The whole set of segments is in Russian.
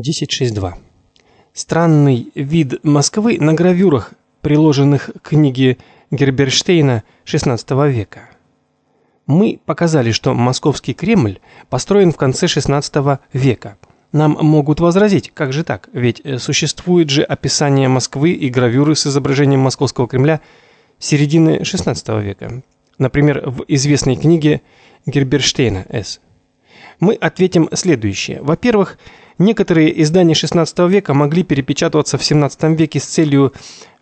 10.6.2. Странный вид Москвы на гравюрах, приложенных к книге Герберштейна XVI века. Мы показали, что Московский Кремль построен в конце XVI века. Нам могут возразить, как же так? Ведь э, существует же описание Москвы и гравюры с изображением Московского Кремля середины XVI века. Например, в известной книге Герберштейна С. Мы ответим следующее. Во-первых, некоторые издания XVI века могли перепечатываться в XVII веке с целью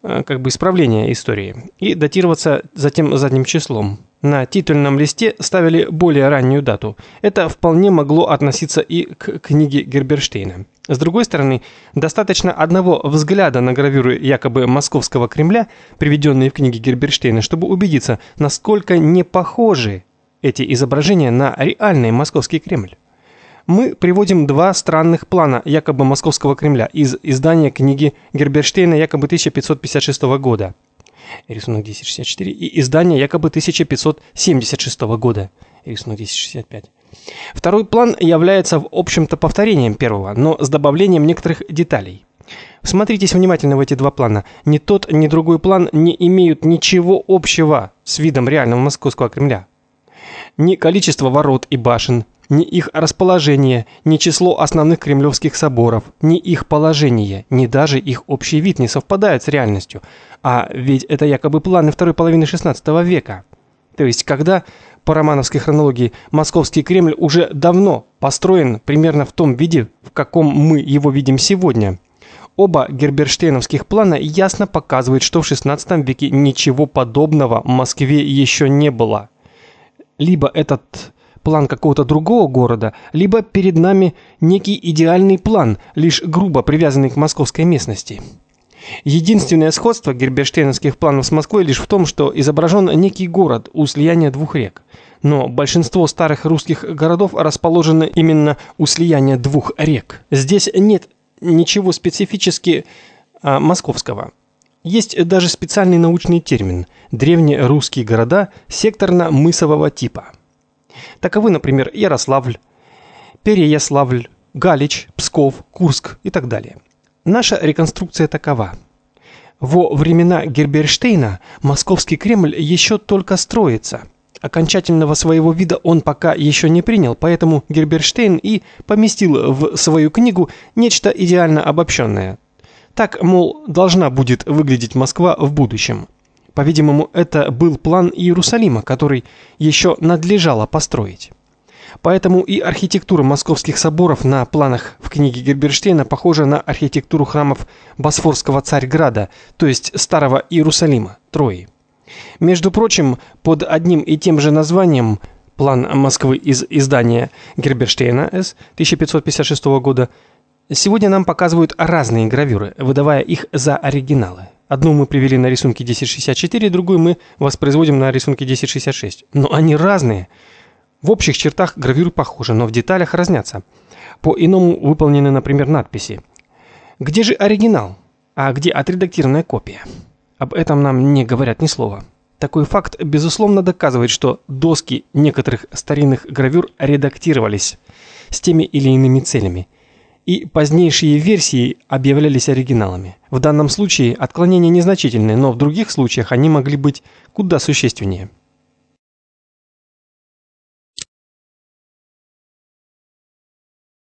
э, как бы исправления истории и датироваться затем задним числом. На титульном листе ставили более раннюю дату. Это вполне могло относиться и к книге Герберштейна. С другой стороны, достаточно одного взгляда на гравюры якобы Московского Кремля, приведенные в книге Герберштейна, чтобы убедиться, насколько не похожи эти изображения на реальный Московский Кремль. Мы приводим два странных плана якобы Московского Кремля из издания книги Герберштейна якобы 1556 года. Рисунок 1064 и издание якобы 1576 года. Рисунок 1065. Второй план является в общем-то повторением первого, но с добавлением некоторых деталей. Смотритесь внимательно в эти два плана. Ни тот, ни другой план не имеют ничего общего с видом реального Московского Кремля ни количество ворот и башен, ни их расположение, ни число основных кремлевских соборов, ни их положение, ни даже их общий вид не совпадают с реальностью. А ведь это якобы планы второй половины XVI века. То есть, когда по романовской хронологии Московский Кремль уже давно построен примерно в том виде, в каком мы его видим сегодня. Оба герберштейновских плана ясно показывают, что в XVI веке ничего подобного в Москве еще не было либо этот план какого-то другого города, либо перед нами некий идеальный план, лишь грубо привязанный к московской местности. Единственное сходство герберштейновских планов с Москвой лишь в том, что изображен некий город у слияния двух рек. Но большинство старых русских городов расположены именно у слияния двух рек. Здесь нет ничего специфически а, московского. Есть даже специальный научный термин древние русские города секторно-мысового типа. Таковы, например, Ярославль, Переяславль, Галич, Псков, Курск и так далее. Наша реконструкция такова: во времена Герберштейна Московский Кремль еще только строится. Окончательного своего вида он пока еще не принял, поэтому Герберштейн и поместил в свою книгу нечто идеально обобщенное, так, мол, должна будет выглядеть Москва в будущем. По-видимому, это был план Иерусалима, который еще надлежало построить. Поэтому и архитектура московских соборов на планах в книге Герберштейна похожа на архитектуру храмов Босфорского Царьграда, то есть Старого Иерусалима, Трои. Между прочим, под одним и тем же названием план Москвы из издания Герберштейна С 1556 года Сегодня нам показывают разные гравюры, выдавая их за оригиналы. Одну мы привели на рисунке 1064, другую мы воспроизводим на рисунке 1066. Но они разные. В общих чертах гравюры похожи, но в деталях разнятся. По-иному выполнены, например, надписи. Где же оригинал? А где отредактированная копия? Об этом нам не говорят ни слова. Такой факт безусловно доказывает, что доски некоторых старинных гравюр редактировались с теми или иными целями – и позднейшие версии объявлялись оригиналами. В данном случае отклонения незначительные, но в других случаях они могли быть куда существеннее.